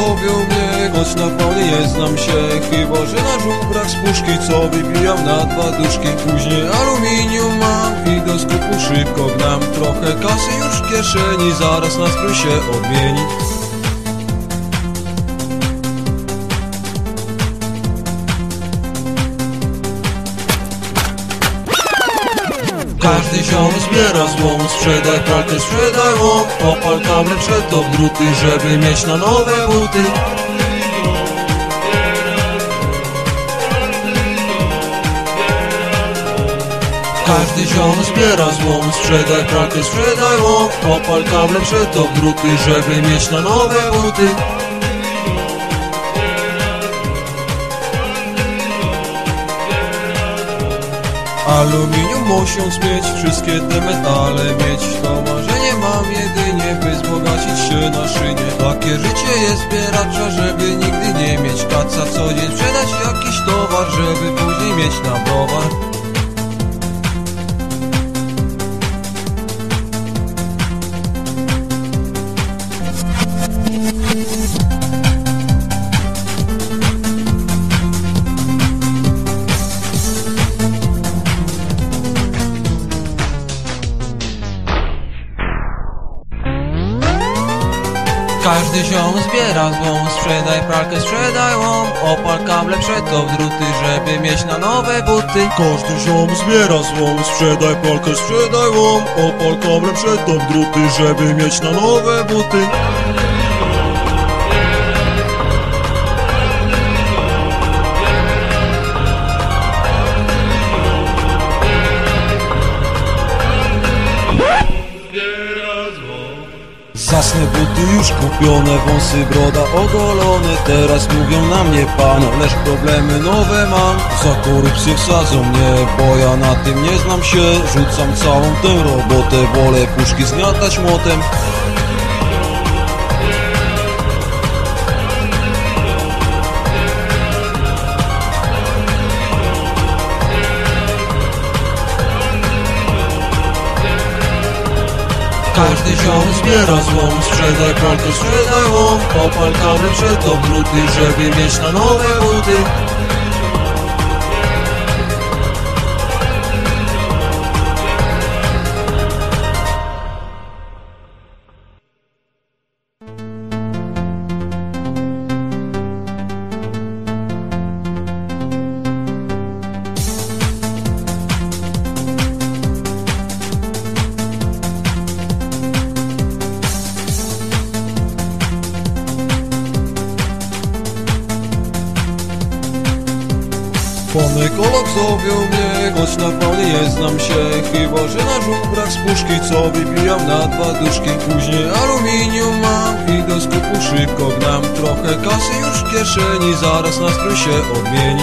Zowią mnie, choć na pełni nie znam się. Chyba, że na żubrach z puszki, co wybijam na dwa duszki. Później aluminium mam i do skupu szybko gnam Trochę kasy już w kieszeni, zaraz nastrój się odmieni ziom zbiera złom, sprzedaj pralkę, sprzedaj łom. Opal kable przed to druty, żeby mieć na nowe buty. Każdy ziom zbiera złom, sprzedaj pralkę, sprzedaj łom. Opal kable przed to druty, żeby mieć na nowe buty Aluminium musiąc mieć, wszystkie te metale mieć. To marzenie mam jedynie, by wzbogacić się na szynie. Takie życie jest zbieracza, żeby nigdy nie mieć kaca. Co dzień sprzedać jakiś towar, żeby później mieć na browar Każdy ziom zbiera złom, sprzedaj pralkę, sprzedaj łom Opal kable przed to w druty, żeby mieć na nowe buty. Każdy ziom zbiera złom, sprzedaj pralkę, sprzedaj łom Opal kable przed to w druty, żeby mieć na nowe buty Zasne buty już kupione, wąsy, broda ogolone. Teraz mówią na mnie pan, lecz problemy nowe mam. Za korupcję wsadzą mnie, bo ja na tym nie znam się. Rzucam całą tę robotę, wolę puszki zgniatać młotem Każdy ziom zbiera złom, sprzedaj pralkę, sprzedaj łom Opal kable przed to bruty, żeby mieć na nowe buty puszki, co wybijam na dwa duszki Później. Aluminium mam i do skupu szybko gnam Trochę kasy już w kieszeni, zaraz nastrój się odmieni.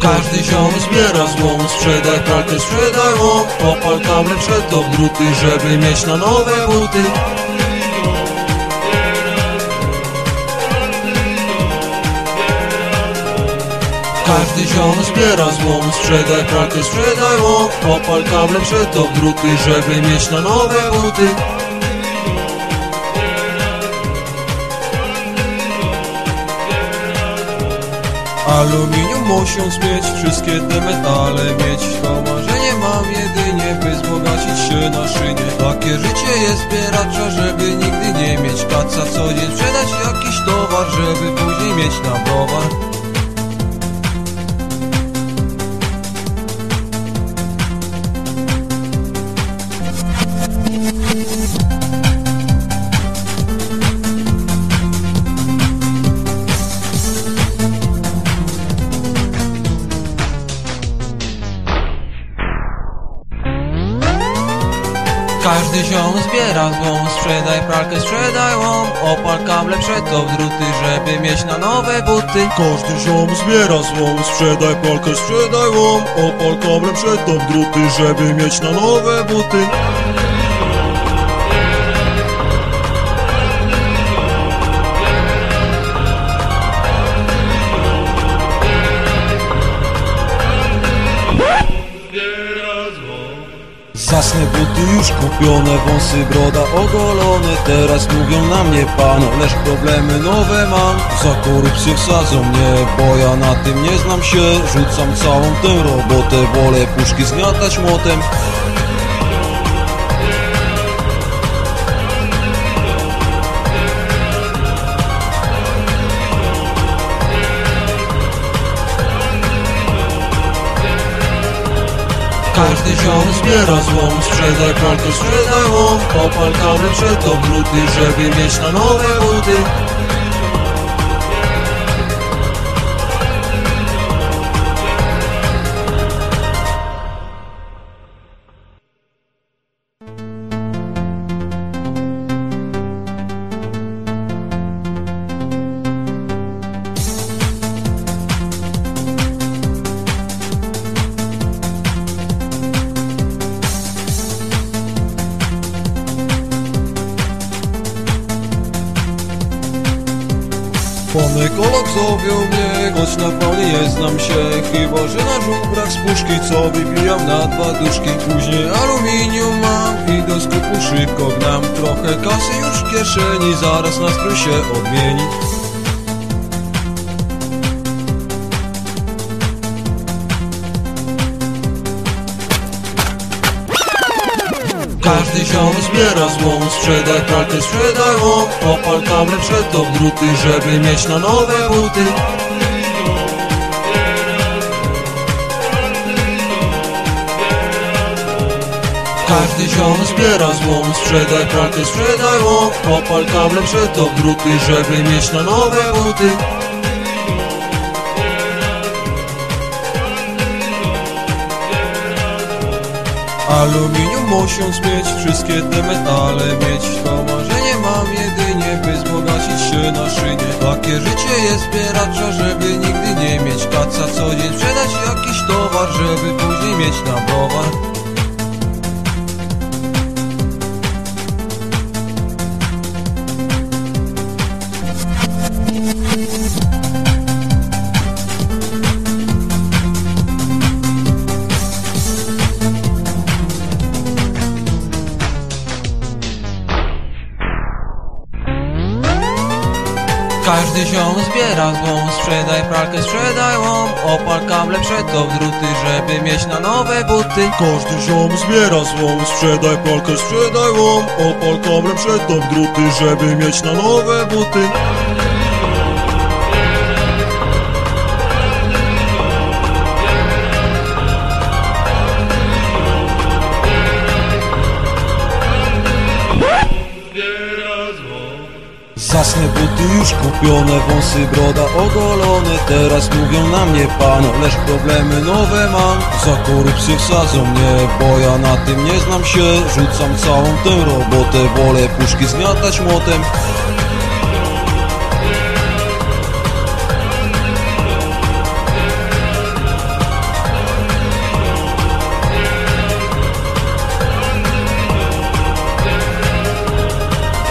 Każdy ziom zbiera złom, sprzedaj pralkę, sprzedaj łom Opal kable przed to druty, żeby mieć na nowe buty Każdy ziom zbiera złom, sprzedaj pralkę, sprzedaj łom. Opal kable przed to druty, żeby mieć na nowe buty. Aluminium musiąc mieć, wszystkie te metale mieć. To marzenie mam jedynie, by wzbogacić się na szynie. Takie życie jest zbieracza, żeby nigdy nie mieć kaca. Co dzień sprzedać jakiś towar, żeby później mieć na browar Każdy ziom zbiera złom, sprzedaj pralkę, sprzedaj łom. Opal kable przed to w druty, żeby mieć na nowe buty. Każdy ziom zbiera złom, sprzedaj pralkę, sprzedaj łom. Opal kable przed to w druty, żeby mieć na nowe buty Zasne buty już kupione, wąsy, broda ogolone. Teraz mówią na mnie pan, lecz problemy nowe mam. Za korupcję wsadzą mnie, bo ja na tym nie znam się. Rzucam całą tę robotę, wolę puszki zmiatać młotem Każdy ziom zbiera złom, sprzedaj pralkę, sprzedaj łom Opal kable przed to bruty, żeby mieć na nowe buty znam się Chyba, że na żubrach z puszki, co wypijam na dwa duszki. Później aluminium mam i do skupu szybko gnam. Trochę kasy już w kieszeni, zaraz nastrój się odmieni. Każdy ziom zbiera złom, sprzedaj pralkę, sprzedaj łom Opal kable przed to druty, żeby mieć na nowe buty Każdy ziom zbiera złom, sprzedaj pralkę, sprzedaj łom. Opal kable przed to żeby mieć na nowe buty. Aluminium musiąc mieć, wszystkie te metale mieć. To marzenie mam jedynie, by wzbogacić się na szynie. Takie życie jest zbieracza, żeby nigdy nie mieć. Kaca Co dzień sprzedać jakiś towar, żeby później mieć na browar zbiera złom, sprzedaj pralkę, sprzedaj łom. Opal kable przed to w druty, żeby mieć na nowe buty. Każdy ziom zbiera złom, sprzedaj pralkę, sprzedaj łom. Opal kable przed to w druty, żeby mieć na nowe buty Zasne buty już kupione, wąsy, broda ogolone. Teraz mówią na mnie pan, lecz problemy nowe mam. Za korupcję wsadzą mnie, bo ja na tym nie znam się. Rzucam całą tę robotę, wolę puszki zmiatać młotem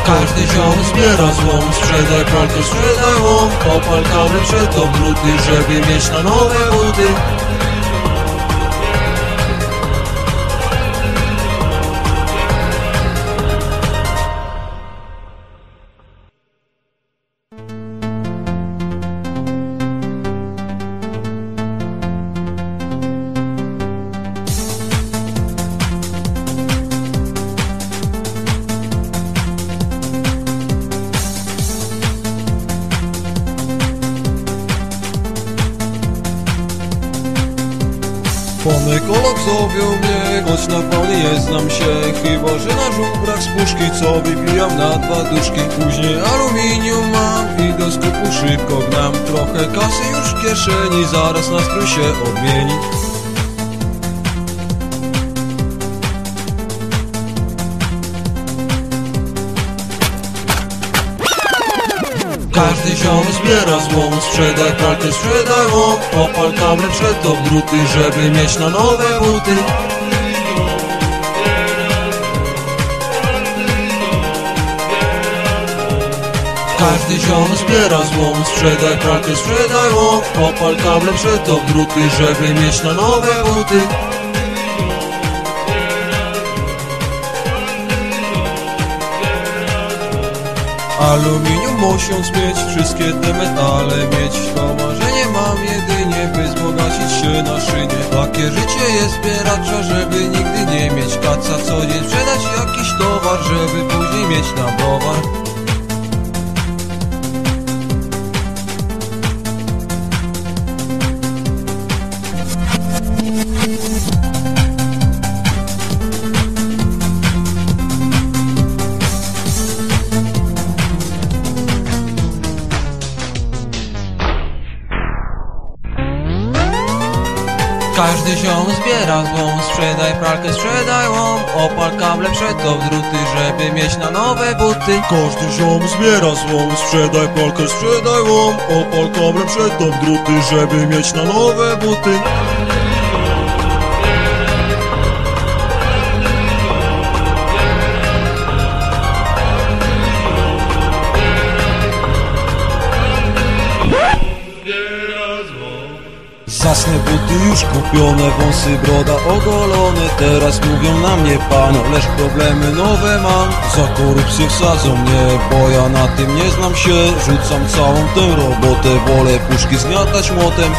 Każdy ziom zbiera złom, sprzedaj pralkę, sprzedaj łom Opal kable przed to bruty, żeby mieć na nowe buty zowią mnie, choć naprawdę nie znam się Chyba, że na żubrach z puszki, co wypijam na dwa duszki Później aluminium mam i do skupu szybko gnam Trochę kasy już w kieszeni, zaraz nastrój się odmieni ziom zbiera złom, sprzedaj pralkę, sprzedaj łom Opal kable przed to druty, żeby mieć na nowe buty. Każdy ziom zbiera złom, sprzedaj pralkę, sprzedaj łom Opal kable przed to druty, żeby mieć na nowe buty Aluminium musiąc mieć, wszystkie te metale mieć. To marzenie mam jedynie, by wzbogacić się na szynie. Takie życie jest zbieracza, żeby nigdy nie mieć. Kaca Co dzień sprzedać jakiś towar, żeby później mieć na browar zbiera złom, sprzedaj pralkę, sprzedaj łom. Opal kable przed to w druty, żeby mieć na nowe buty. Każdy ziom zbiera złom, sprzedaj pralkę, sprzedaj łom. Opal kable przed to w druty, żeby mieć na nowe buty już kupione, wąsy broda ogolone Teraz mówią na mnie pan, lecz problemy nowe mam. Za korupcję wsadzą mnie, bo ja na tym nie znam się. Rzucam całą tę robotę, wolę puszki zmiatać młotem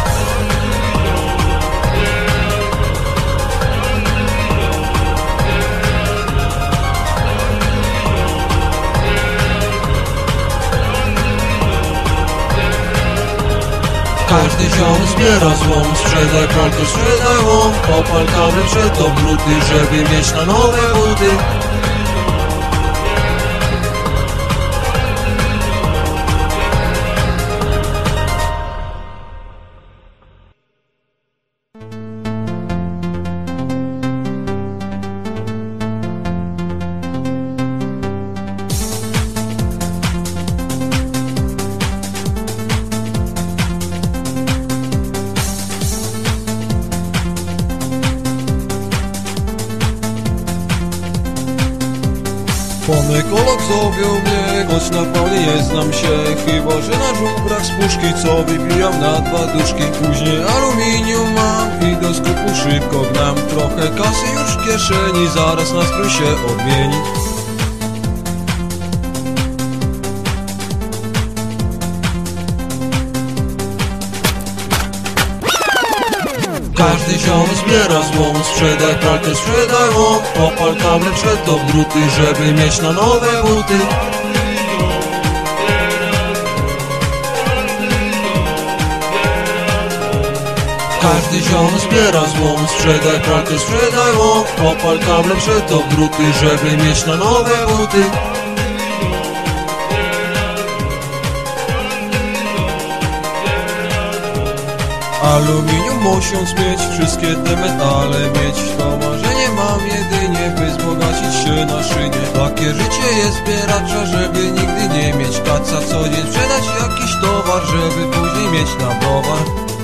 Każdy ziom zbiera złom, sprzedaj pralkę, sprzedaj łom Opal kable przed to bruty, żeby mieć na nowe buty choć na nie znam się Chyba, że na żubrach z puszki, co wypijam na dwa duszki. Później aluminium mam i do skupu szybko gnam Trochę kasy już w kieszeni, zaraz nastrój się odmieni. Każdy ziom zbiera złom, sprzedaj pralkę, sprzedaj łom Opal kable przed to w druty, żeby mieć na nowe buty Każdy ziom zbiera złom, sprzedaj pralkę, sprzedaj łom. Opal kable przed to w druty, żeby mieć na nowe buty. Aluminium musiąc mieć, wszystkie te metale mieć. To marzenie mam jedynie, by wzbogacić się na szynie. Takie życie jest zbieracza, żeby nigdy nie mieć kaca. Co dzień sprzedać jakiś towar, żeby później mieć na browar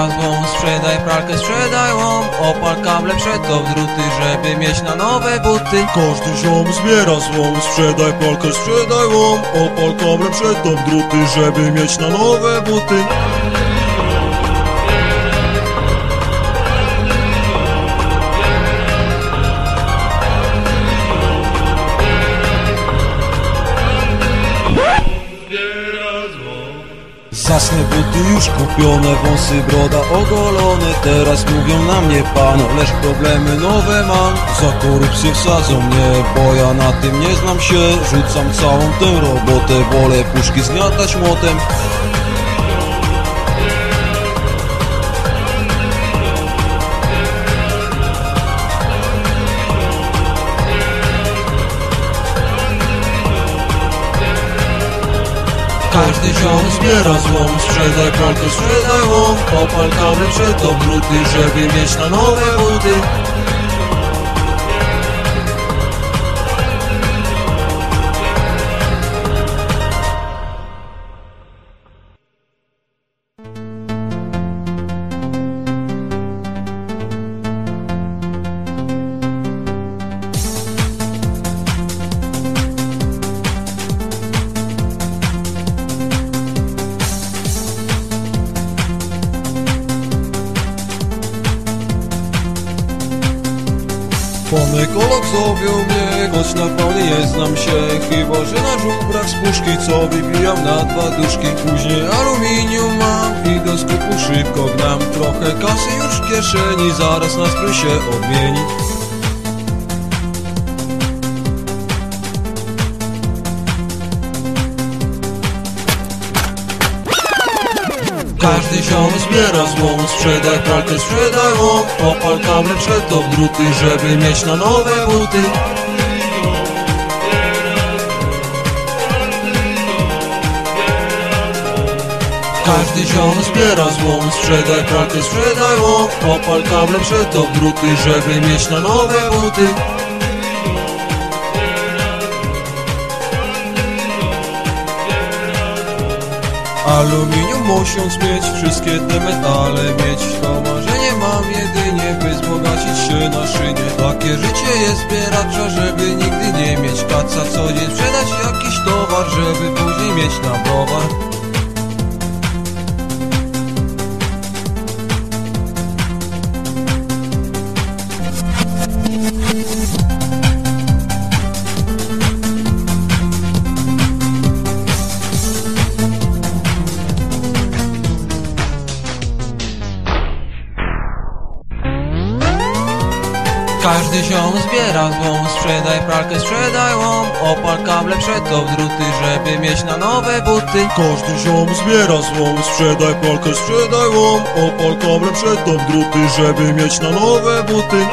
zbiera złom, sprzedaj pralkę, sprzedaj łom Opal kable przed to w druty, żeby mieć na nowe buty. Każdy ziom zbiera złom, sprzedaj pralkę, sprzedaj łom Opal kable przed to w druty, żeby mieć na nowe buty Zasnę buty już kupione, wąsy broda ogolone. Teraz mówią na mnie pan, lecz problemy nowe mam. Za korupcję wsadzą mnie, bo ja na tym nie znam się. Rzucam całą tę robotę, wolę puszki zmiatać młotem Każdy ziom zbiera złom Sprzedaj pralkę, sprzedaj łom. Opal kable przed obruty Żeby mieć na nowe buty choć na nie znam się Chyba, że na żubrach z puszki, co wybijam na dwa duszki Później aluminium mam i do skupu szybko gnam. Trochę kasy już w kieszeni, zaraz nastrój się odmieni. Każdy ziom zbiera złom Sprzedaj pralkę, sprzedaj łom Opal kable przed obruty Żeby mieć na nowe buty Każdy ziom zbiera złom Sprzedaj pralkę, sprzedaj łom Opal kable przed Żeby mieć na nowe buty. Aluminium musiąc mieć, wszystkie te metale mieć. To marzenie mam jedynie, by wzbogacić się na szynie. Takie życie jest zbieracza, żeby nigdy nie mieć kaca. Co dzień sprzedać jakiś towar, żeby później mieć na browar Każdy ziom zbiera złom Sprzedaj pralkę, sprzedaj łom. Opal kable przed obdruty Żeby mieć na nowe buty. Każdy ziom zbiera złom Sprzedaj pralkę, sprzedaj łom. Opal kable przed obdruty Żeby mieć na nowe buty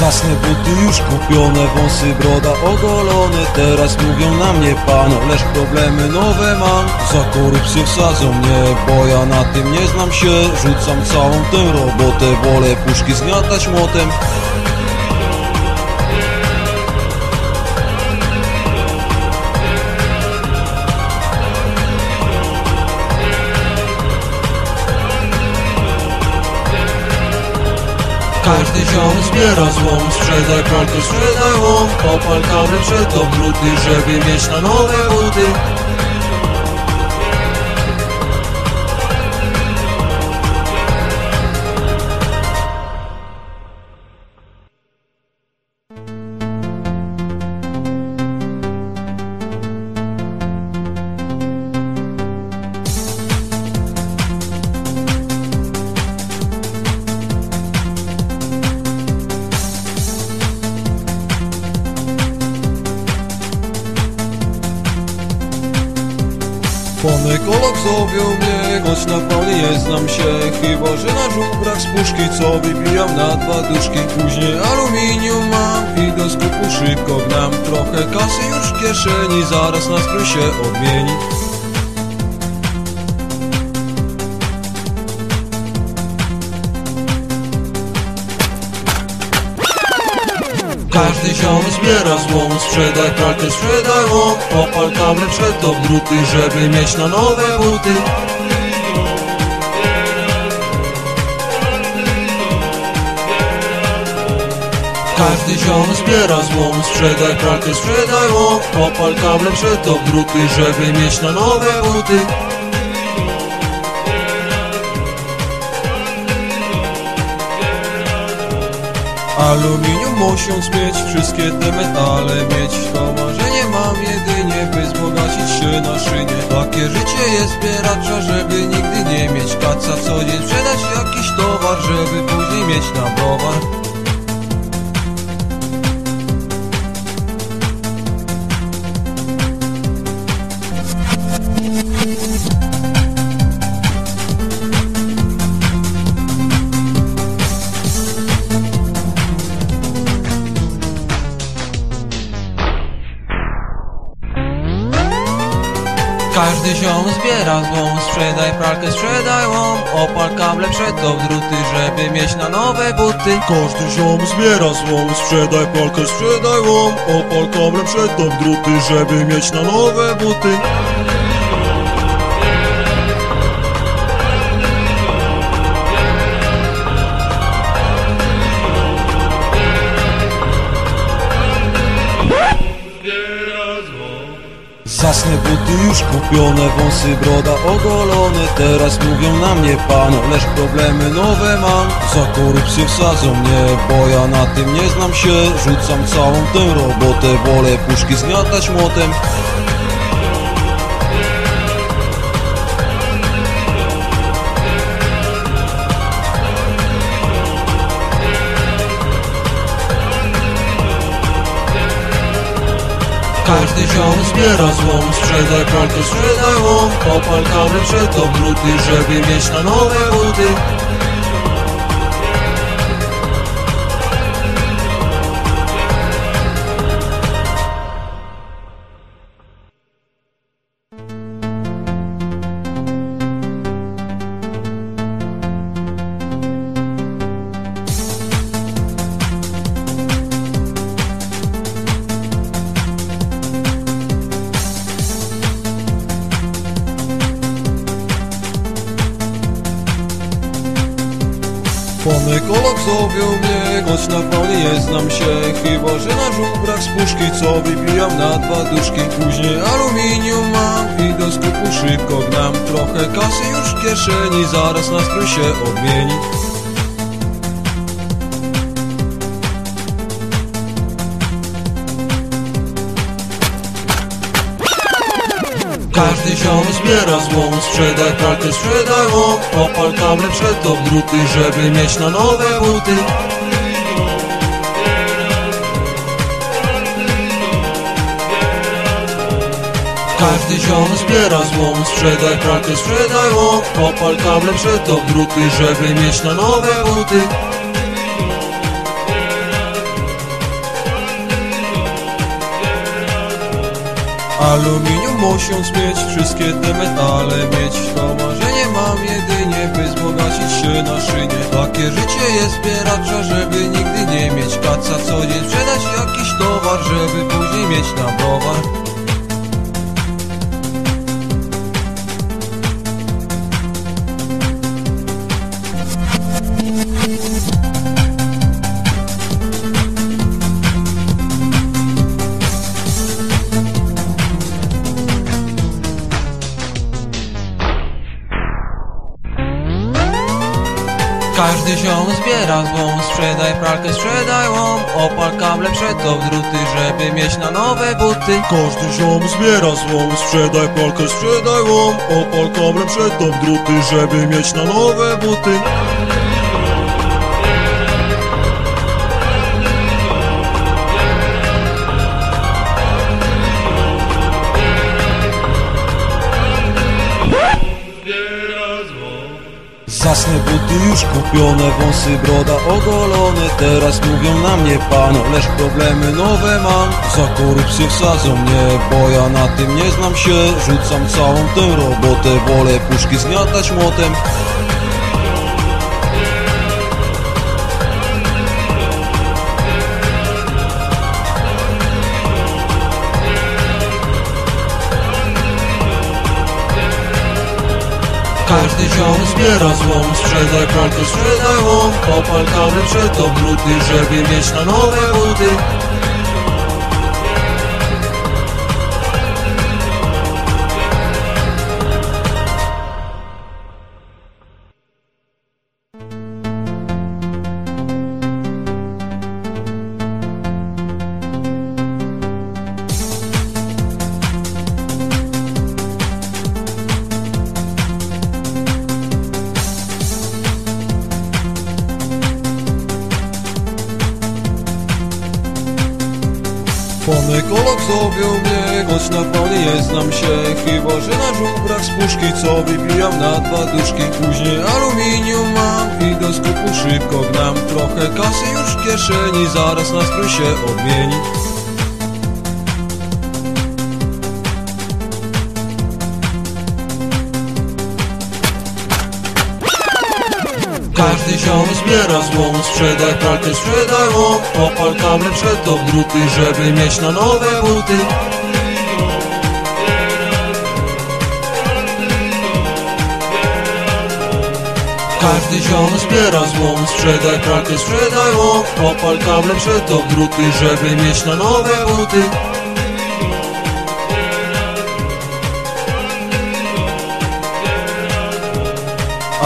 Zasne buty już kupione, wąsy, broda ogolone. Teraz mówią na mnie pan, lecz problemy nowe mam. Za korupcję wsadzą mnie, bo ja na tym nie znam się. Rzucam całą tę robotę, wolę puszki zgniatać młotem Każdy ziom zbiera złom. Sprzedaj pralkę, sprzedaj łom Opal kable przed obruty Żeby mieć na nowe buty Chyba, że na żubrach z puszki, co wybijam na dwa duszki. Później aluminium mam i do skupu szybko gnam. Trochę kasy już w kieszeni, zaraz nastrój się odmieni. Każdy ziom zbiera złom Sprzedaj pralkę, sprzedaj łom Opal kable przed obruty Żeby mieć na nowe buty Każdy ziom zbiera złom Sprzedaj pralkę, sprzedaj łom. Opal kable przed obruty Żeby mieć na nowe buty. Aluminium musiąc mieć, wszystkie te metale mieć. To marzenie mam jedynie, by wzbogacić się na szynie. Takie życie jest zbieracza, żeby nigdy nie mieć kaca. Co dzień sprzedać jakiś towar, żeby później mieć na browar Każdy ziom zbiera złom, sprzedaj pralkę, sprzedaj łom. Opal kable przed to w druty, żeby mieć na nowe buty. Każdy ziom zbiera złom, sprzedaj palkę, sprzedaj łom. Opal kablem przed tą druty, żeby mieć na nowe buty Zasne buty już kupione, wąsy broda ogolone. Teraz mówią na mnie pan, lecz problemy nowe mam. Za korupcję wsadzą mnie, bo ja na tym nie znam się. Rzucam całą tę robotę, wolę puszki zgniatać młotem Każdy ziom zbiera złom, sprzedaj pralkę, sprzedaj łom. Opal kable przed to żeby mieć na nowe buty choć na pełni nie znam się Chyba, że na żubrach z puszki, co wypijam na dwa duszki. Później aluminium mam i do skupu szybko gnam Trochę kasy. Już w kieszeni, zaraz nastrój się odmieni. Każdy ziom zbiera złom, sprzedaj pralkę, sprzedaj łom Opal kable przed to druty, żeby mieć na nowe buty Każdy ziom zbiera złom, sprzedaj pralkę, sprzedaj łom. Opal kable przed to druty, żeby mieć na nowe buty. Aluminium musiąc mieć, wszystkie te metale mieć. To marzenie mam jedynie, by wzbogacić się na szynie. Takie życie jest zbieracza, żeby nigdy nie mieć. Kaca Co dzień sprzedać jakiś towar, żeby później mieć na browar mieć na nowe buty. Każdy ziom zbiera złom, sprzedaj palkę, sprzedaj łom. Opal kablem przed tą druty, żeby mieć na nowe buty Zasne buty już kupione, wąsy broda ogolone. Teraz mówią na mnie pan, lecz problemy nowe mam. Za korupcję wsadzą mnie, bo ja na tym nie znam się. Rzucam całą tę robotę, wolę puszki zgniatać młotem Każdy ziom zbiera złom, sprzedaj pralkę, sprzedaj łom. Opal kable przed to bruty, żeby mieć na nowe buty Pan ekolog zowią mnie, choć na pełni nie znam się Chyba, że na żubrach z puszki, co wypijam na dwa duszki Później aluminium mam i do skupu szybko gnam. Trochę kasy już w kieszeni, zaraz nastrój się odmieni zbiera złom Sprzedaj pralkę, sprzedaj łom Opal kable przed to druty Żeby mieć na nowe buty. Każdy ziom zbiera złom Sprzedaj pralkę, sprzedaj łom Opal kable przed to druty Żeby mieć na nowe buty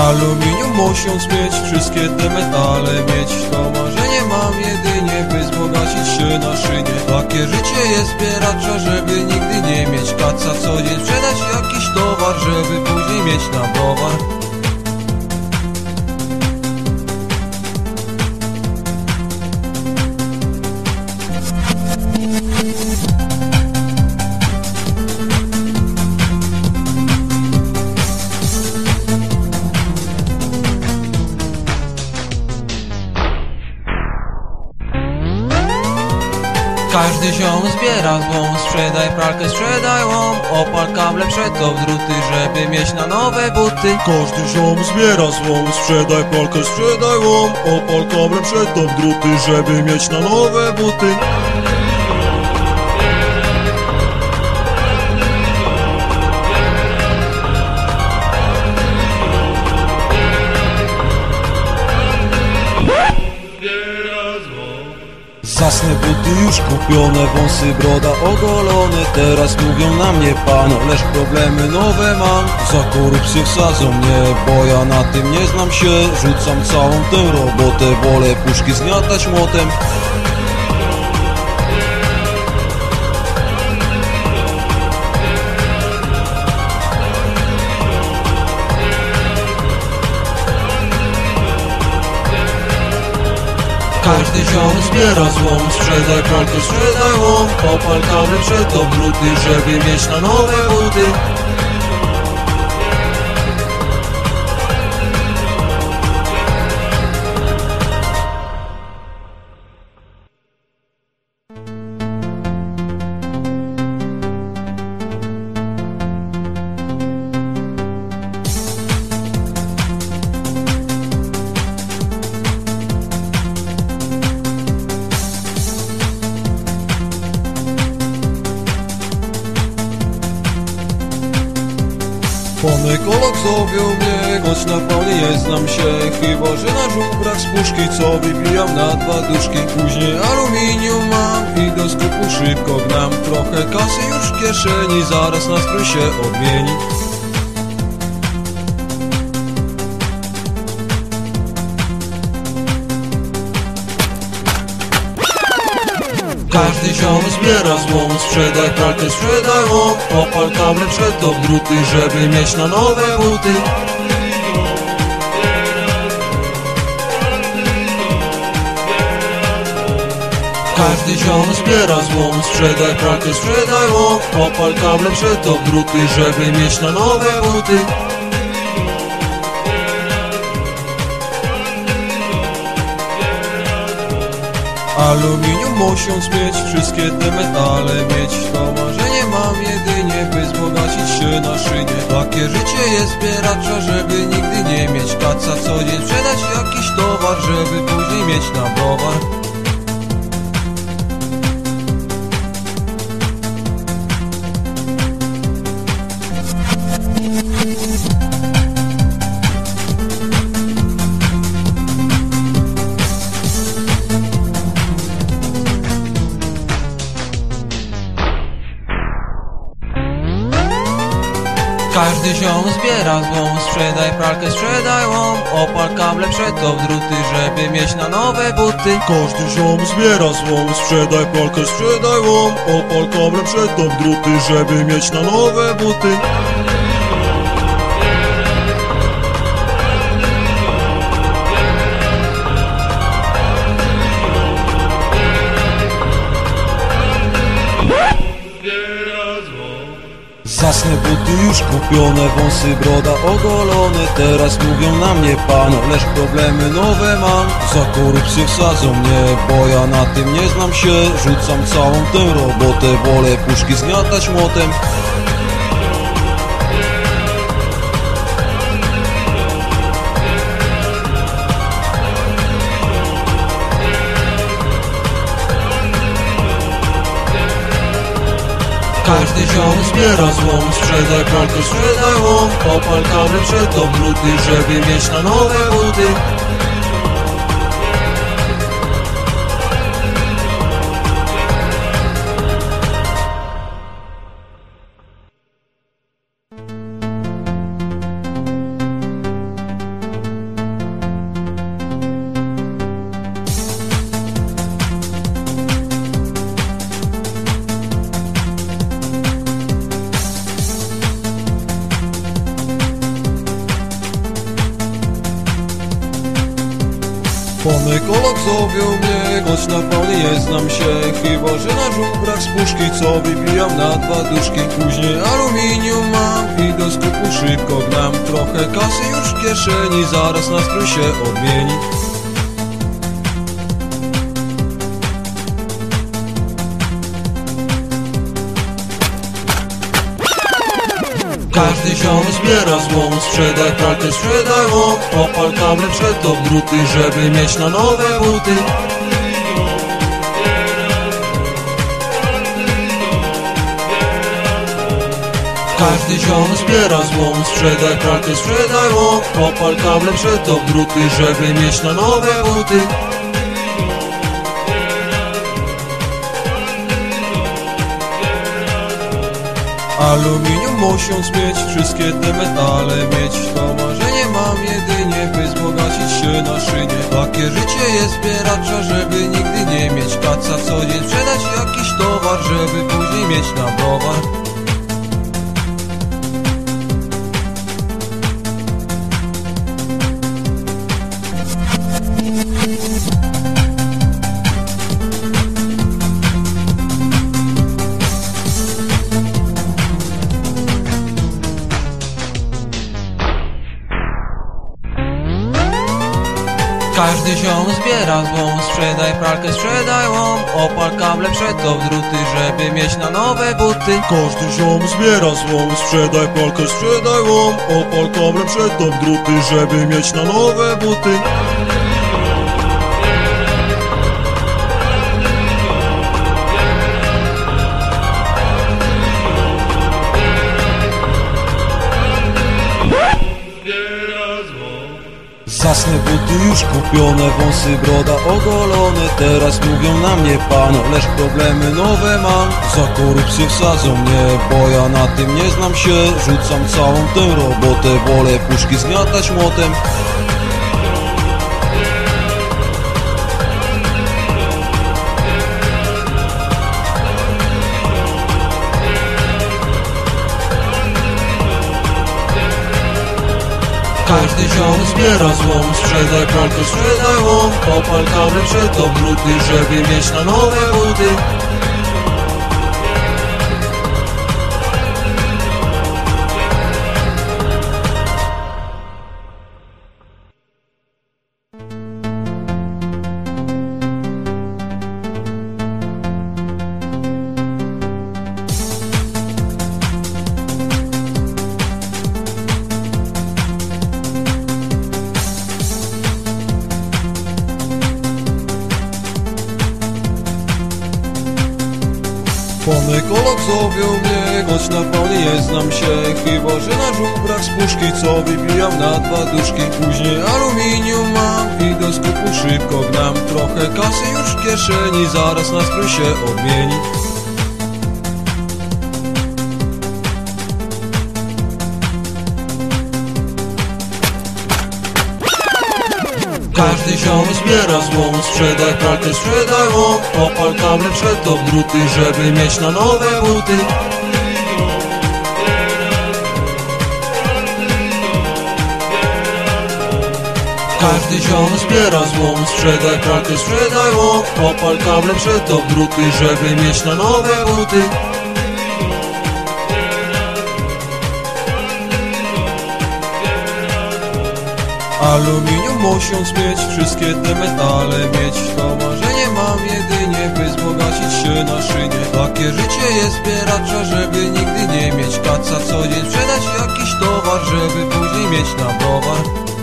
Aluminium musiąc mieć, wszystkie te metale mieć. To marzenie mam jedynie, by wzbogacić się na szynie. Takie życie jest zbieracza, żeby nigdy nie mieć. Kaca Co dzień sprzedać jakiś towar, żeby później mieć na browar zbiera złom Sprzedaj pralkę, sprzedaj łom. Opal kable przed to w druty Żeby mieć na nowe buty. Każdy ziom zbiera złom Sprzedaj pralkę, sprzedaj łom. Opal kable przed to w druty Żeby mieć na nowe buty Buty już kupione, wąsy, broda ogolone. Teraz mówią na mnie pan, lecz problemy nowe mam. Za korupcję wsadzą mnie, bo ja na tym nie znam się. Rzucam całą tę robotę, wolę puszki zgniatać młotem Każdy ziom zbiera złom Sprzedaj pralkę, sprzedaj łom. Opal kable przed to Żeby mieć na nowe buty choć na nie znam się Chyba, że na żubrach z puszki, co wybijam na dwa duszki. Później aluminium mam I do skupu szybko gnam Trochę kasy już w kieszeni Zaraz nastrój się odmieni. Każdy ziom zbiera złom Sprzedaj pralkę, sprzedaj łom Opal kable przed to Żeby mieć na nowe buty Każdy ziom zbiera złom Sprzedaj pralkę, sprzedaj łom. Opal kable przed to w druty Żeby mieć na nowe buty. Aluminium musiąc mieć, wszystkie te metale mieć. To marzenie mam jedynie, by wzbogacić się na szynie. Takie życie jest zbieracza, żeby nigdy nie mieć. Kaca Co dzień sprzedać jakiś towar, żeby później mieć na browar zbiera złom Sprzedaj pralkę, sprzedaj łom. Opal kable przed to w druty Żeby mieć na nowe buty. Każdy ziom zbiera złom Sprzedaj pralkę, sprzedaj łom. Opal kable przed to w druty Żeby mieć na nowe buty buty już kupione, wąsy, broda ogolone. Teraz mówią na mnie pan, lecz problemy nowe mam. Za korupcję wsadzą mnie, bo ja na tym nie znam się. Rzucam całą tę robotę, wolę puszki zgniatać młotem ziom zbiera złom Sprzedaj pralkę, sprzedaj łom Opal kable przed obruty Żeby mieć na nowe buty choć na nie znam się Chyba, że na żubrach z puszki, co wybijam na dwa duszki Później aluminium mam i do skupu szybko gnam Trochę kasy już w kieszeni, zaraz nastrój się odmieni. Każdy ziom zbiera złom Sprzedaj pralkę, sprzedaj łom Opal kable przed obruty Żeby mieć na nowe buty Każdy ziom zbiera złom Sprzedaj pralkę, sprzedaj łom Opal kable przed obruty Żeby mieć na nowe buty. Aluminium musiąc mieć, wszystkie te metale mieć. To marzenie mam jedynie, by wzbogacić się na szynie. Takie życie jest zbieracza, żeby nigdy nie mieć. Kaca Co dzień sprzedać jakiś towar, żeby później mieć na browar Każdy ziom zbiera złom Sprzedaj pralkę, sprzedaj łom. Opal kable przed obruty Żeby mieć na nowe buty. Każdy ziom zbiera złom, sprzedaj pralkę, sprzedaj łom. Opal kable przed druty, żeby mieć na nowe buty Zasnę buty już kupione, wąsy broda ogolone. Teraz mówią na mnie pan, lecz problemy nowe mam. Za korupcję wsadzą mnie, bo ja na tym nie znam się. Rzucam całą tę robotę, wolę puszki zgniatać młotem Każdy ziom zbiera złom Sprzedaj pralkę, sprzedaj łom Opal kable przed obruty Żeby mieć na nowe buty Chyba, że na żubrach z puszki, co wybijam na dwa duszki. Później aluminium mam i do skupu szybko gnam Trochę kasy już w kieszeni, zaraz nastrój się odmieni. Każdy ziom zbiera złom Sprzedaj pralkę, sprzedaj łom Opal kable przed obruty Żeby mieć na nowe buty Każdy ziom zbiera złom Sprzedaj pralkę, sprzedaj łom Opal kable przed obruty Żeby mieć na nowe buty. Aluminium musiąc mieć, wszystkie te metale mieć. To marzenie mam jedynie, by wzbogacić się na szynie. Takie życie jest zbieracza, żeby nigdy nie mieć. Kaca Co dzień sprzedać jakiś towar, żeby później mieć na browar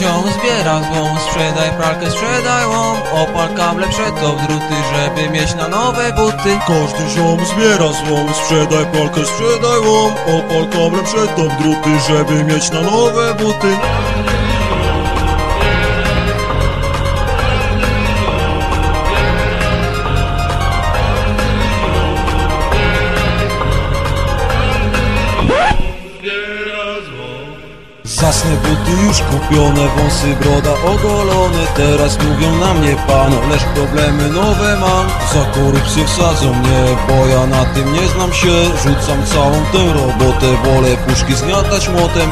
ziom zbiera złom, sprzedaj pralkę, sprzedaj łom Opal kable przed to w druty, żeby mieć na nowe buty. Każdy ziom zbiera złom Sprzedaj pralkę, sprzedaj łom Opal kable przed tą druty Żeby mieć na nowe buty Zasnę buty już kupione, wąsy broda ogolone. Teraz mówią na mnie pan, lecz problemy nowe mam. Za korupcję wsadzą mnie, bo ja na tym nie znam się. Rzucam całą tę robotę, wolę puszki zgniatać młotem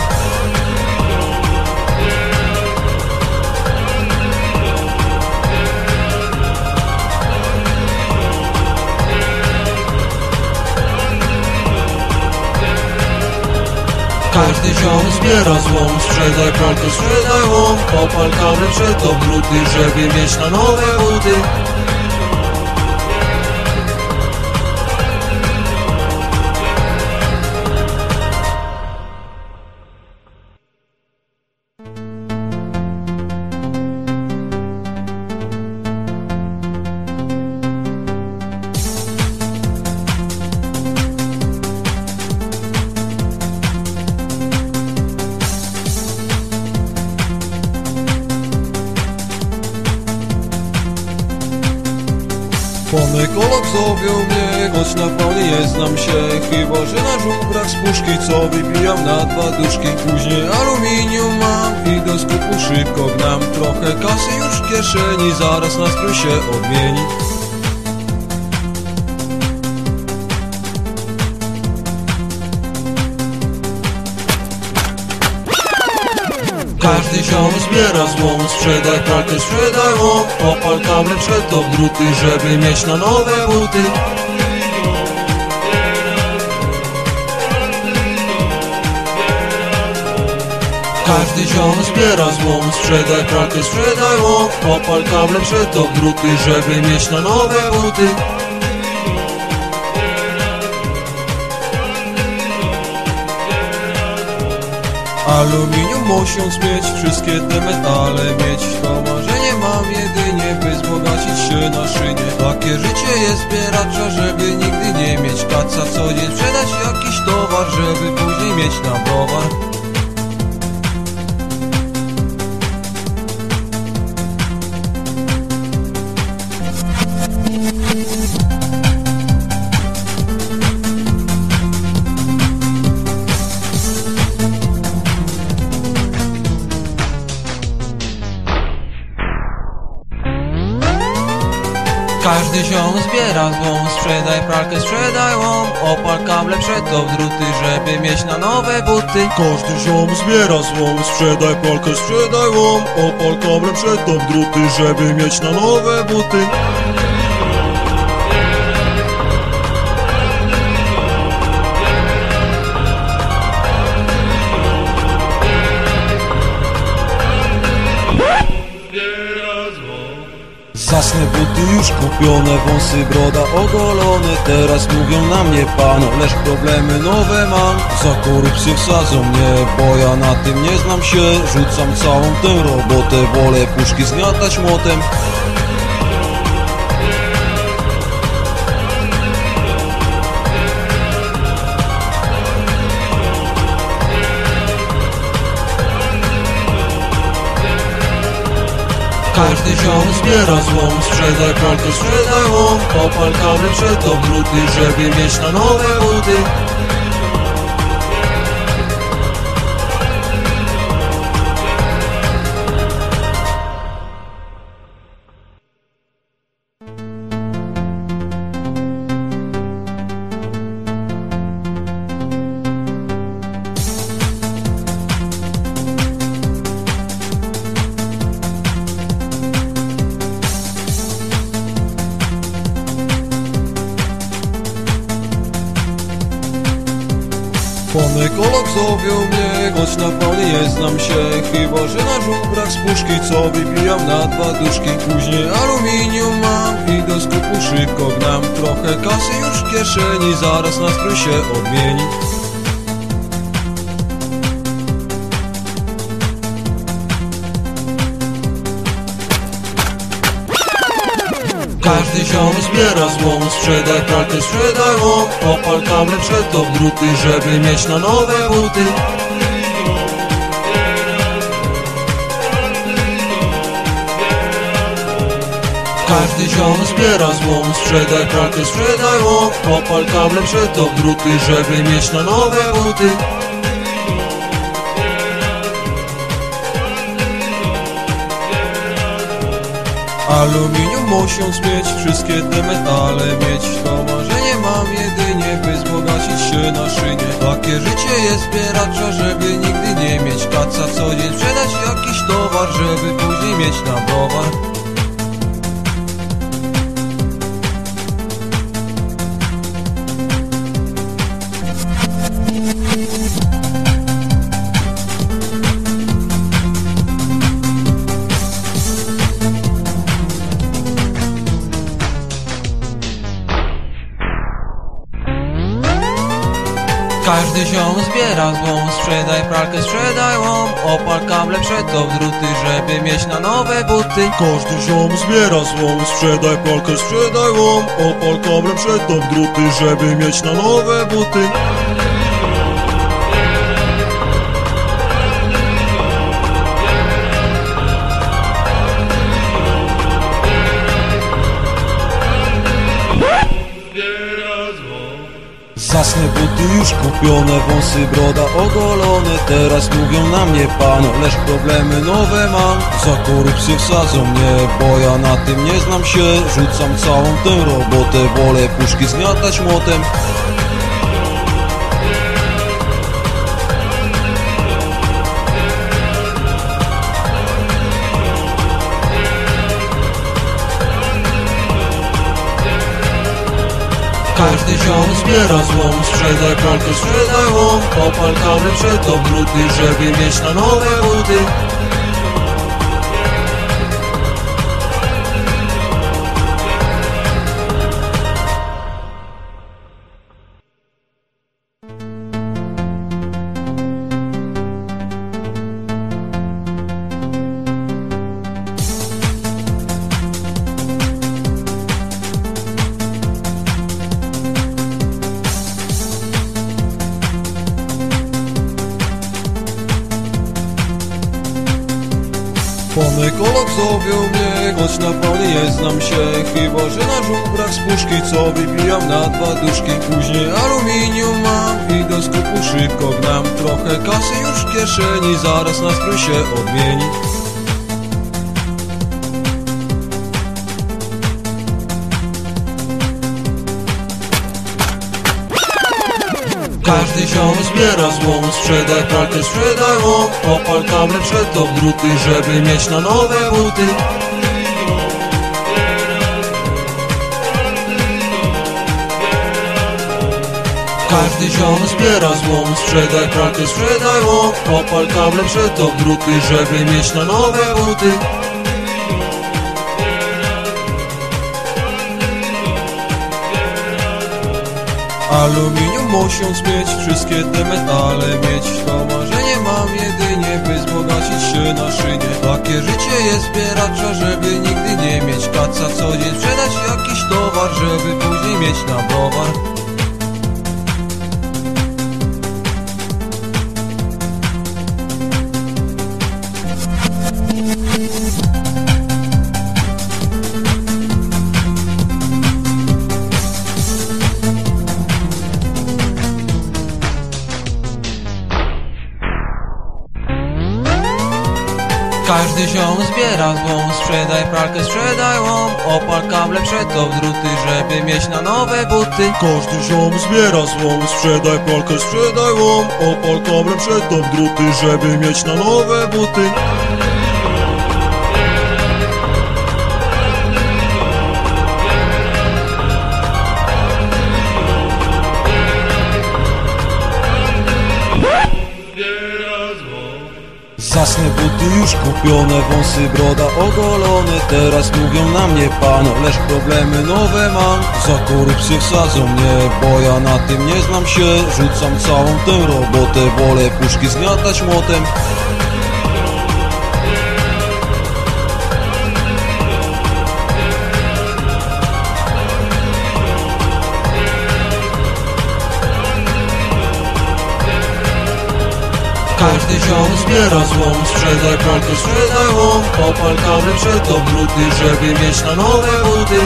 Każdy ziom zbiera złom, sprzedaj pralkę, sprzedaj łom Opal kable przed to druty, żeby mieć na nowe buty Chyba, że na żubrach z puszki, co wypijam na dwa duszki. Później aluminium mam i do skupu szybko gnam. Trochę kasy już w kieszeni, zaraz nastrój się odmieni. Każdy ziom zbiera złom, sprzedaj pralkę, sprzedaj łom Opal kable przed to druty, żeby mieć na nowe buty Każdy ziom zbiera złom, sprzedaj pralkę, sprzedaj łom Opal kable przed to w druty, żeby mieć na nowe buty. Aluminium musiąc mieć, wszystkie te metale mieć. To marzenie mam jedynie, by wzbogacić się na szynie. Takie życie jest zbieracza, żeby nigdy nie mieć kaca. Co dzień sprzedać jakiś towar, żeby później mieć na browar zbiera złom, sprzedaj pralkę, sprzedaj łom. Opal kable przed to w druty, żeby mieć na nowe buty. Każdy ziom zbiera złom, sprzedaj polkę, sprzedaj łom. Opal kable przed tą druty, żeby mieć na nowe buty Zasnę buty już kupione, wąsy broda ogolone. Teraz mówią na mnie pan, lecz problemy nowe mam. Za korupcję wsadzą mnie, bo ja na tym nie znam się. Rzucam całą tę robotę, wolę puszki zgniatać młotem Każdy ziom zbiera złom, sprzedaj pralkę, sprzedaj łom Opal kable przed to druty, żeby mieć na nowe buty Ponek oloksowią mnie, choć na panie jest znam się. Chyba, że na żubrach z puszki, co wypijam na dwa duszki. Później aluminium mam i do skupu szybko gnam. Trochę kasy już w kieszeni, zaraz nastrój się odmieni. Każdy ziom zbiera złom, sprzedaj pralkę, sprzedaj łom Opal kable przed to druty, żeby mieć na nowe buty. Każdy ziom zbiera złom, sprzedaj pralkę, sprzedaj łom Opal kable przed to druty, żeby mieć na nowe buty. Aluminium musiąc mieć, wszystkie te metale mieć To marzenie mam jedynie, by wzbogacić się na szynie. Takie życie jest zbieracza, żeby nigdy nie mieć kaca Co dzień sprzedać jakiś towar, żeby później mieć na browar Każdy ziom zbiera złom, sprzedaj pralkę, sprzedaj łom. Opal kable przed to w druty, żeby mieć na nowe buty. Każdy ziom zbiera złom, sprzedaj pralkę, sprzedaj łom. Opal kable przed to w druty, żeby mieć na nowe buty Zasne buty już kupione, wąsy, broda ogolone. Teraz mówią na mnie pan, lecz problemy nowe mam. Za korupcję wsadzą mnie, bo ja na tym nie znam się. Rzucam całą tę robotę, wolę puszki zgniatać młotem Każdy ziom zbiera złom, sprzedaj pralkę, sprzedaj łom. Opal kable przed to bruty, żeby mieć na nowe buty znam się Chyba, że na żubrach z puszki, co wypijam na dwa duszki. Później aluminium mam i do skupu szybko gnam. Trochę kasy już w kieszeni, zaraz nastrój się odmieni. Każdy ziom zbiera złom, sprzedaj pralkę, sprzedaj łom Opal kable przed to druty, żeby mieć na nowe buty Każdy ziom zbiera złom, sprzedaj pralkę, sprzedaj łom Opal kable przed druty, żeby mieć na nowe buty. Aluminium musiąc mieć, wszystkie te metale mieć. To marzenie mam jedynie, by wzbogacić się na szynie. Takie życie jest zbieracza, żeby nigdy nie mieć kaca. Co dzień sprzedać jakiś towar, żeby później mieć na browar Każdy ziom zbiera złom, sprzedaj pralkę, sprzedaj łom. Opal kable przed to w druty, żeby mieć na nowe buty. Każdy ziom zbiera złom, sprzedaj pralkę, sprzedaj łom. Opal kable przed to w druty, żeby mieć na nowe buty kupione, wąsy, broda ogolone Teraz mówią na mnie pan, lecz problemy nowe mam. Za korupcję wsadzą mnie, bo ja na tym nie znam się. Rzucam całą tę robotę, wolę puszki zgniatać młotem zbiera złom Sprzedaj pralkę, sprzedaj łom Opal kable przed obruty Żeby mieć na nowe buty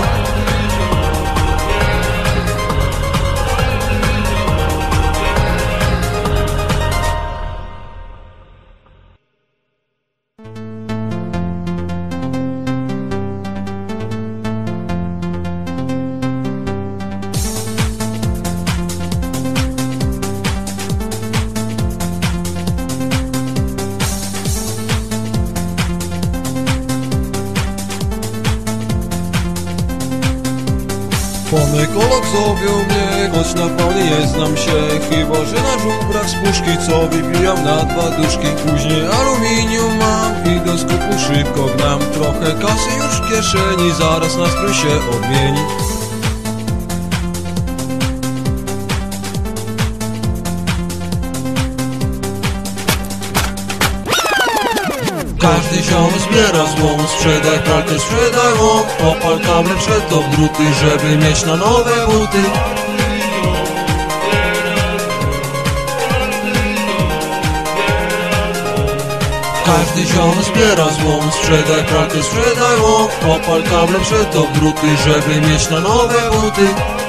zowią mnie, choć na pełni nie znam się Chyba, że na żubrach z puszki, co wybijam na dwa duszki Później aluminium mam i do skupu szybko gnam Trochę kasy już w kieszeni, zaraz nastrój się odmieni Każdy ziom zbiera złom Sprzedaj pralkę, sprzedaj łom Opal kable przed obruty Żeby mieć na nowe buty. Każdy ziom zbiera złom Sprzedaj pralkę, sprzedaj łom Opal kable przed obruty Żeby mieć na nowe buty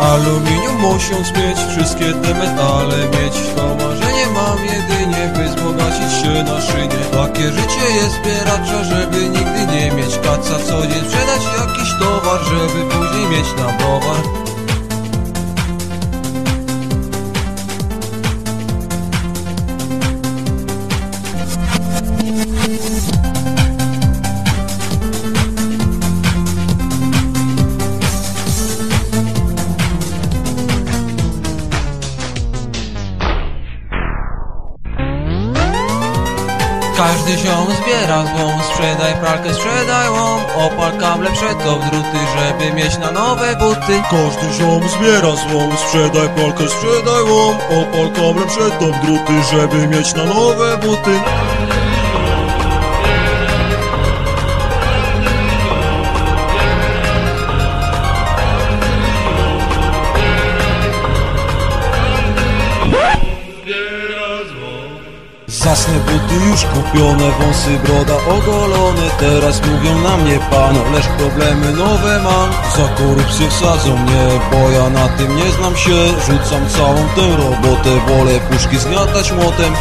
Aluminium musiąc mieć, wszystkie te metale mieć. To marzenie mam jedynie, by wzbogacić się na szynie. Takie życie jest zbieracza, żeby nigdy nie mieć kaca. Co dzień sprzedać jakiś towar, żeby później mieć na browar ziom zbiera złom Sprzedaj pralkę, sprzedaj łom. Opal kable przed obdruty Żeby mieć na nowe buty. Każdy ziom zbiera złom. Sprzedaj pralkę, sprzedaj łom. Opal kable przed obdruty Żeby mieć na nowe buty Zasnę buty już kupione, wąsy broda ogolone. Teraz mówią na mnie pan, lecz problemy nowe mam. Za korupcję wsadzą mnie, bo ja na tym nie znam się. Rzucam całą tę robotę, wolę puszki zgniatać młotem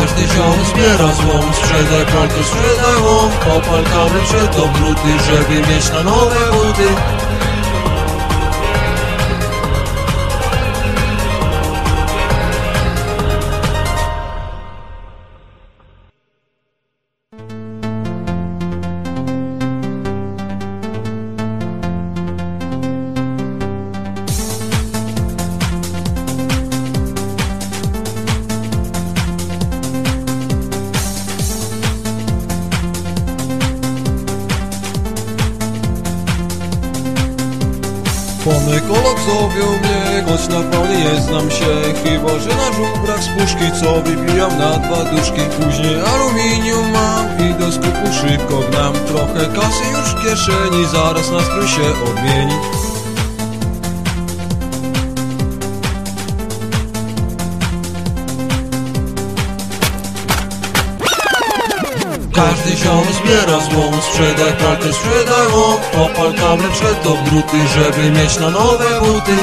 Każdy ziom zbiera złom Sprzedaj pralkę, sprzedaj łom. Opal kable przed obruty Żeby mieć na nowe buty puszki, co wybijam na dwa duszki. Później aluminium mam i do skupu szybko gnam Trochę kasy już w kieszeni, zaraz nastrój się odmieni. Każdy ziom zbiera złom Sprzedaj pralkę, sprzedaj łom Opal kable przed obruty Żeby mieć na nowe buty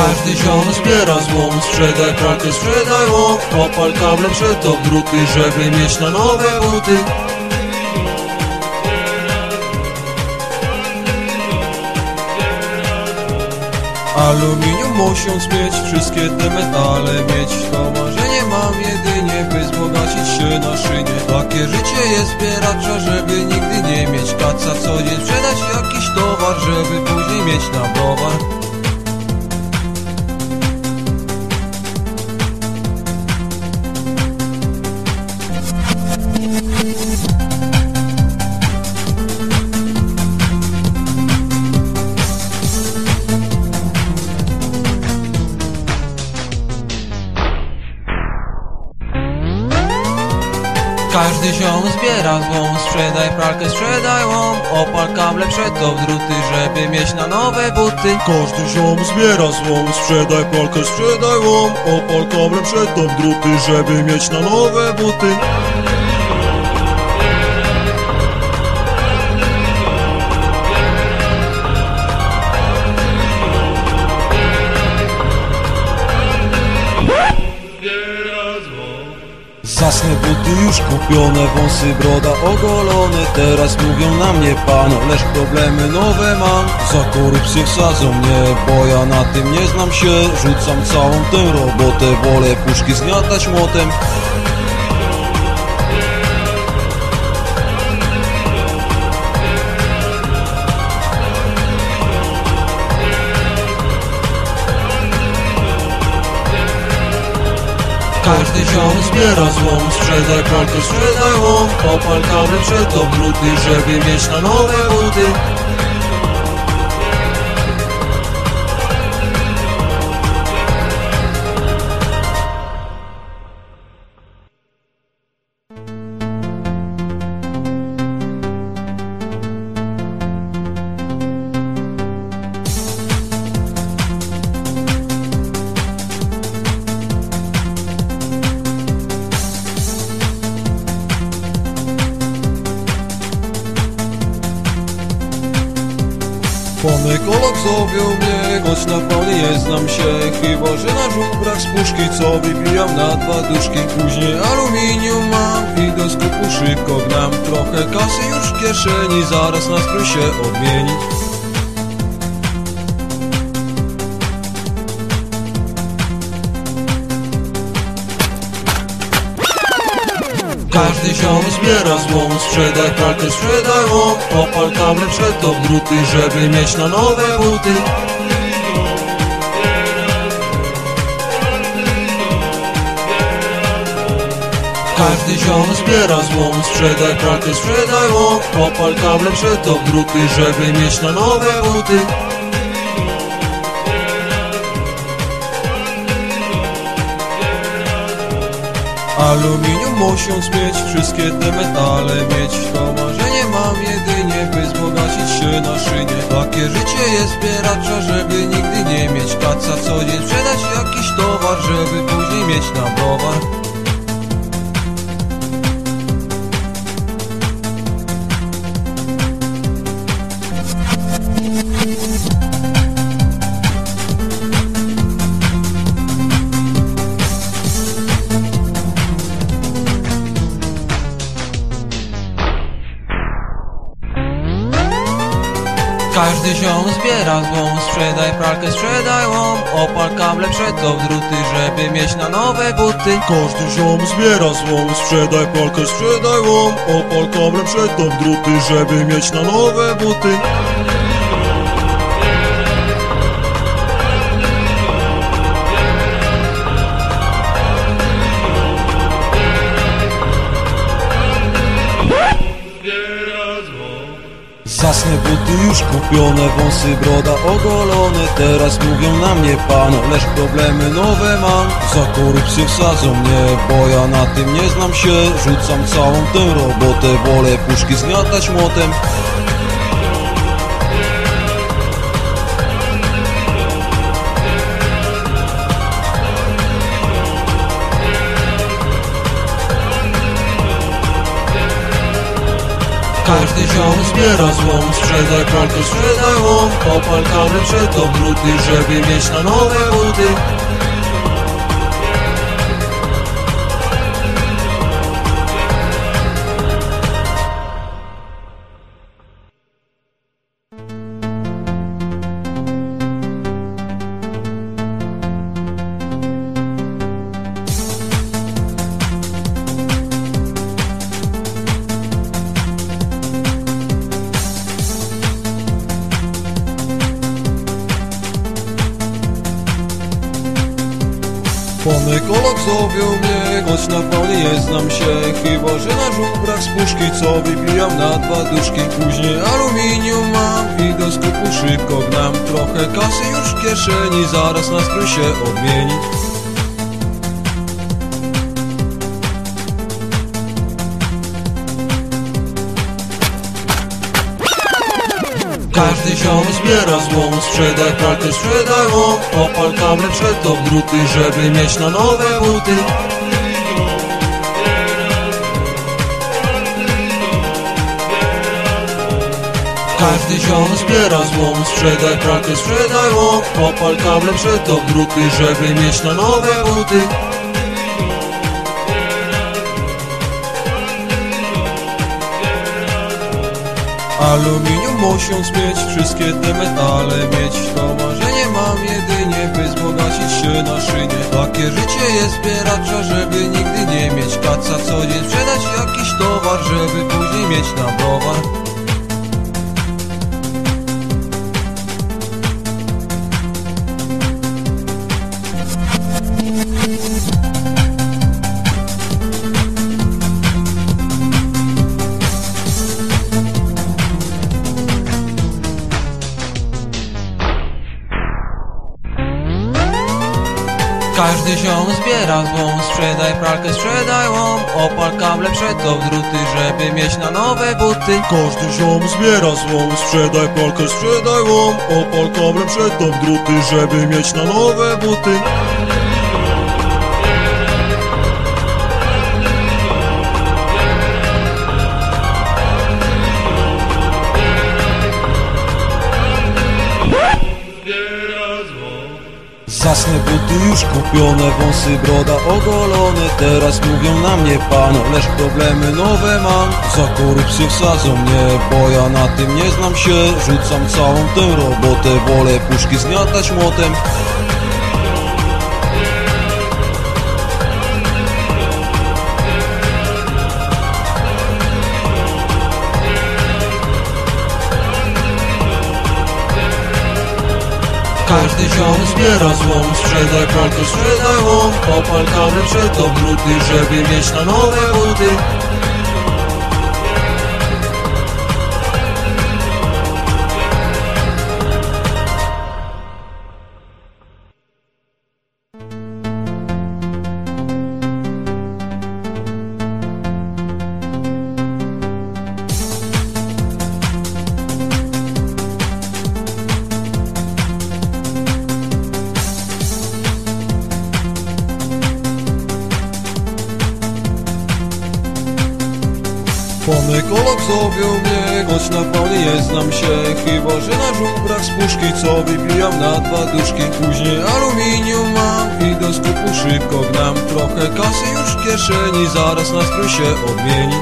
Każdy ziom zbiera złom Sprzedaj pralkę, sprzedaj łom Opal kable przed obruty Żeby mieć na nowe buty. Aluminium musiąc mieć, wszystkie te metale mieć To marzenie mam jedynie, by wzbogacić się na szynie. Takie życie jest zbieracza, żeby nigdy nie mieć kaca Co dzień sprzedać jakiś towar, żeby później mieć na browar Każdy ziom zbiera złom, sprzedaj pralkę, sprzedaj łom. Opal kable przed to w druty, żeby mieć na nowe buty. Każdy ziom zbiera złom Sprzedaj pralkę, sprzedaj łom. Opal kablem przed tą druty Żeby mieć na nowe buty już kupione, wąsy broda ogolone. Teraz mówią na mnie pan, lecz problemy nowe mam. Za korupcję wsadzą mnie, bo ja na tym nie znam się. Rzucam całą tę robotę, wolę puszki zgniatać młotem Każdy ziom zbiera złom, sprzedaj pralkę, sprzedaj łom. Opal kable przed to druty, żeby mieć na nowe buty znam się Chyba, że na żubrach z puszki, co wypijam na dwa duszki Później aluminium mam i do skupu szybko gnam. Trochę kasy już w kieszeni, zaraz nastrój się odmieni. Każdy ziom zbiera złom, sprzedaj pralkę, sprzedaj łom Opal kable przed to druty, żeby mieć na nowe buty Każdy ziom zbiera złom, sprzedaj pralkę, sprzedaj łom. Opal kable przed to w druty, żeby mieć na nowe buty. Aluminium musiąc mieć, wszystkie te metale mieć. To marzenie mam jedynie, by wzbogacić się na szynie. Takie życie jest zbieracza, żeby nigdy nie mieć kaca. Co dzień sprzedać jakiś towar, żeby później mieć na browar Każdy ziom zbiera złom, sprzedaj pralkę, sprzedaj łom. Opal kable przed to w druty, żeby mieć na nowe buty. Każdy ziom zbiera złom, sprzedaj pralkę, sprzedaj łom. Opal kablem przed tą druty, żeby mieć na nowe buty Zasnę buty już kupione, wąsy broda ogolone. Teraz mówią na mnie pan, lecz problemy nowe mam. Za korupcję wsadzą mnie, bo ja na tym nie znam się. Rzucam całą tę robotę, wolę puszki zgniatać młotem Każdy ziom zbiera złom, sprzedaj pralkę, sprzedaj łom Opal kable przed to żeby mieć na nowe buty noc na panie nie znam się. Chyba, że na żubrach z puszki Co wybijam na dwa duszki. Później aluminium mam i do skupu szybko gnam. Trochę kasy już w kieszeni Zaraz na strój się odmieni. Każdy ziom zbiera złą, sprzedaj pralkę, sprzedaj łom Opal kamrę przed to druty, żeby mieć na nowe buty. Każdy ziom zbiera złom Sprzedaj pralkę, sprzedaj łom. Opal kable przed to druty Żeby mieć na nowe buty. Aluminium musiąc mieć, wszystkie te metale mieć To marzenie mam jedynie, by wzbogacić się na szynie. Takie życie jest zbieracza, żeby nigdy nie mieć kaca. Co dzień sprzedać jakiś towar, żeby później mieć na browar Sprzedaj pralkę, sprzedaj łom. Opal kable przed to druty Żeby mieć na nowe buty. Każdy ziom zbiera złom. Sprzedaj pralkę, sprzedaj łom. Opal kable przed to druty Żeby mieć na nowe buty Zasnę buty już kupione, wąsy, broda ogolone. Teraz mówią na mnie pan, lecz problemy nowe mam. Za korupcję wsadzą mnie, bo ja na tym nie znam się. Rzucam całą tę robotę, wolę puszki zmiatać młotem Każdy ziom zbiera złom Sprzedaj pralkę, sprzedaj łom. Opal kable przed to Żeby mieć na nowe buty wypijam na dwa duszki Później aluminium mam I do skupu szybko gnam Trochę kasy już w kieszeni Zaraz nastrój się odmieni.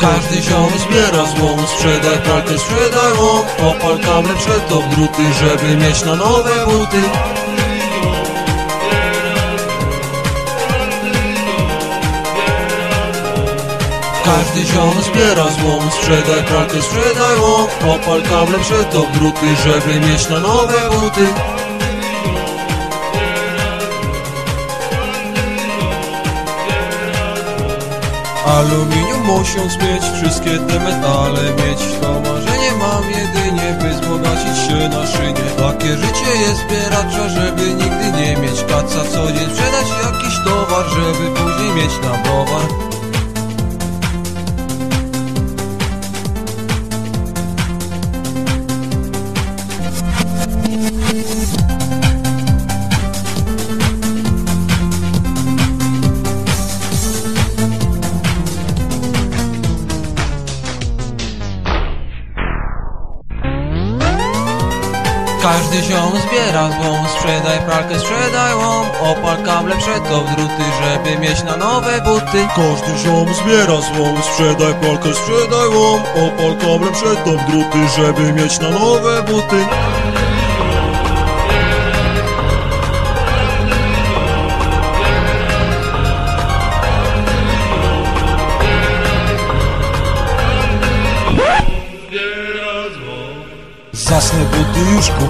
Każdy ziom zbiera złom Sprzedaj pralkę, sprzedaj łom. Opal kable przed to druty Żeby mieć na nowe buty Każdy ziom zbiera złom Sprzedaj pralkę, sprzedaj łom Opal kable przed to druty Żeby mieć na nowe buty. Aluminium musiąc mieć, wszystkie te metale mieć. To marzenie mam jedynie, by wzbogacić się na szynie. Takie życie jest zbieracza, żeby nigdy nie mieć. Kaca Co dzień sprzedać jakiś towar, żeby później mieć na browar zbiera złom Sprzedaj pralkę, sprzedaj łom. Opal kable przed to druty Żeby mieć na nowe buty. Każdy ziom zbiera złom Sprzedaj pralkę, sprzedaj łom. Opal kable przed to druty Żeby mieć na nowe buty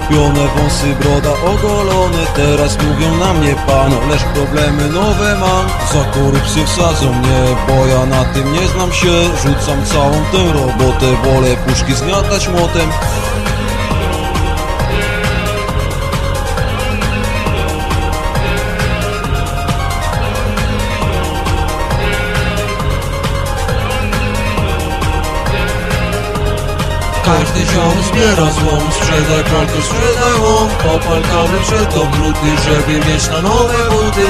kupione, wąsy, broda ogolone Teraz mówią na mnie pan, lecz problemy nowe mam. Za korupcję wsadzą mnie, bo ja na tym nie znam się. Rzucam całą tę robotę, wolę puszki zmiatać młotem Ziom zbiera złom, sprzedaj palto, sprzedaj łom. Opal kawę przed obruty, żeby mieć na nowe buty